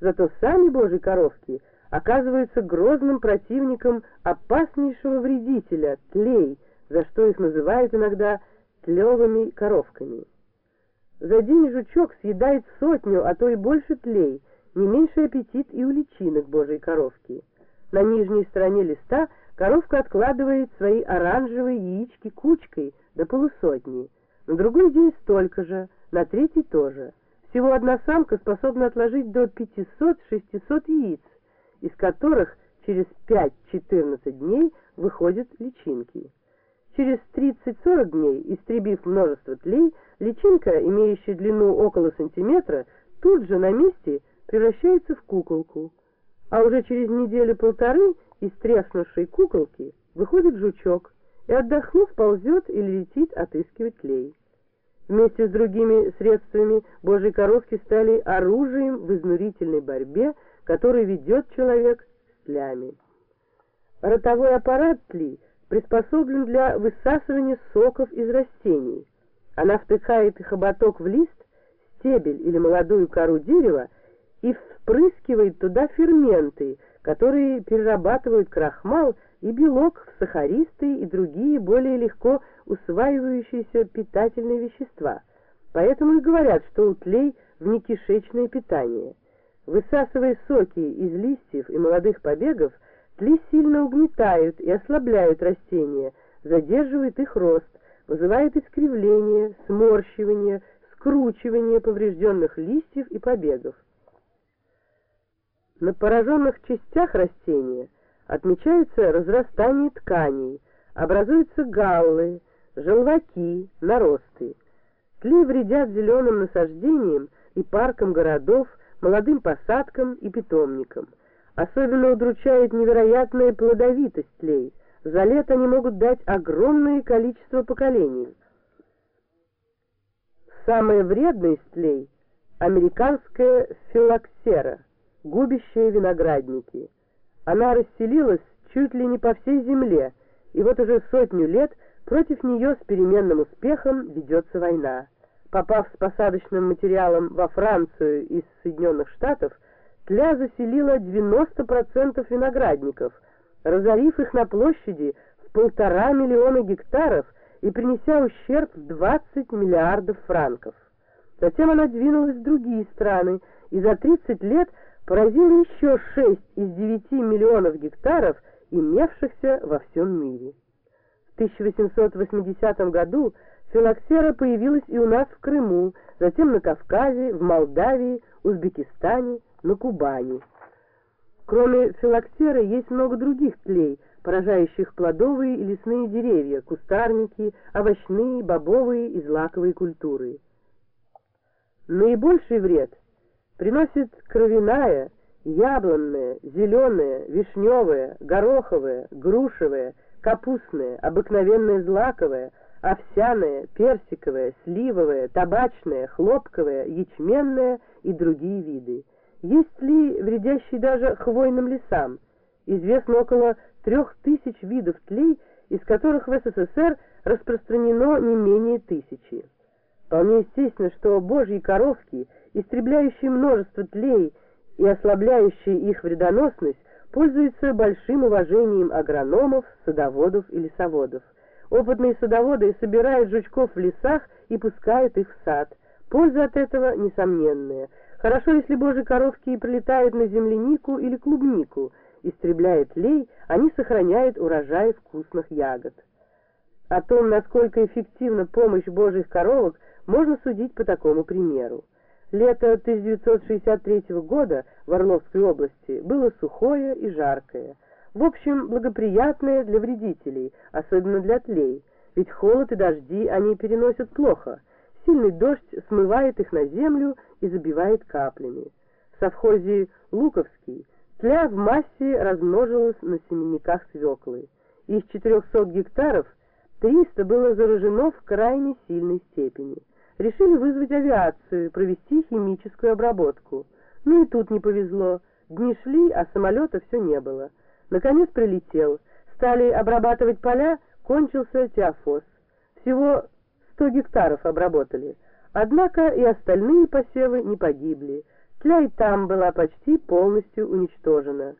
Зато сами божьи коровки оказываются грозным противником опаснейшего вредителя – тлей, за что их называют иногда тлевыми коровками. За день жучок съедает сотню, а то и больше тлей, не меньший аппетит и у личинок божьей коровки. На нижней стороне листа коровка откладывает свои оранжевые яички кучкой до полусотни, на другой день столько же, на третий тоже. Всего одна самка способна отложить до 500-600 яиц, из которых через 5-14 дней выходят личинки. Через 30-40 дней, истребив множество тлей, личинка, имеющая длину около сантиметра, тут же на месте превращается в куколку. А уже через неделю-полторы из треснувшей куколки выходит жучок и, отдохнув, ползет или летит отыскивать тлей. Вместе с другими средствами Божьи коровки стали оружием в изнурительной борьбе, которую ведет человек с тлями. Ротовой аппарат тли приспособлен для высасывания соков из растений. Она втыкает хоботок в лист, стебель или молодую кору дерева и впрыскивает туда ферменты, которые перерабатывают крахмал и белок сахаристые и другие более легко усваивающиеся питательные вещества. Поэтому и говорят, что у тлей внекишечное питание. Высасывая соки из листьев и молодых побегов, тли сильно угнетают и ослабляют растения, задерживают их рост, вызывают искривление, сморщивание, скручивание поврежденных листьев и побегов. На пораженных частях растения отмечается разрастание тканей, образуются галлы, желваки, наросты. Тли вредят зеленым насаждениям и паркам городов, молодым посадкам и питомникам. Особенно удручает невероятная плодовитость тлей. За лето они могут дать огромное количество поколений. Самая вредная из тлей – американская филоксера – губящая виноградники. Она расселилась чуть ли не по всей земле, и вот уже сотню лет против нее с переменным успехом ведется война. Попав с посадочным материалом во Францию из Соединенных Штатов, тля заселила 90% виноградников, разорив их на площади в полтора миллиона гектаров и принеся ущерб в 20 миллиардов франков. Затем она двинулась в другие страны, и за 30 лет поразил еще 6 из 9 миллионов гектаров, имевшихся во всем мире. В 1880 году филоксера появилась и у нас в Крыму, затем на Кавказе, в Молдавии, Узбекистане, на Кубани. Кроме филоксеры есть много других тлей, поражающих плодовые и лесные деревья, кустарники, овощные, бобовые и злаковые культуры. Наибольший вред – приносит кровяная, яблонная, зеленая, вишневая, гороховая, грушевая, капустная, обыкновенная злаковая, овсяная, персиковая, сливовая, табачная, хлопковая, ячменная и другие виды. Есть ли вредящие даже хвойным лесам? Известно около трех тысяч видов тлей, из которых в СССР распространено не менее тысячи. Вполне естественно, что божьи коровки, истребляющие множество тлей и ослабляющие их вредоносность, пользуются большим уважением агрономов, садоводов и лесоводов. Опытные садоводы собирают жучков в лесах и пускают их в сад. Польза от этого несомненная. Хорошо, если божьи коровки прилетают на землянику или клубнику. Истребляя тлей, они сохраняют урожай вкусных ягод. О том, насколько эффективна помощь божьих коровок, можно судить по такому примеру. Лето 1963 года в Орловской области было сухое и жаркое. В общем, благоприятное для вредителей, особенно для тлей, ведь холод и дожди они переносят плохо. Сильный дождь смывает их на землю и забивает каплями. В совхозе Луковский тля в массе размножилась на семенниках свеклы. Из 400 гектаров 300 было заражено в крайне сильной степени решили вызвать авиацию, провести химическую обработку. Ну и тут не повезло. Дни шли, а самолета все не было. Наконец прилетел. Стали обрабатывать поля, кончился теофос. Всего 100 гектаров обработали. Однако и остальные посевы не погибли. Тля и там была почти полностью уничтожена.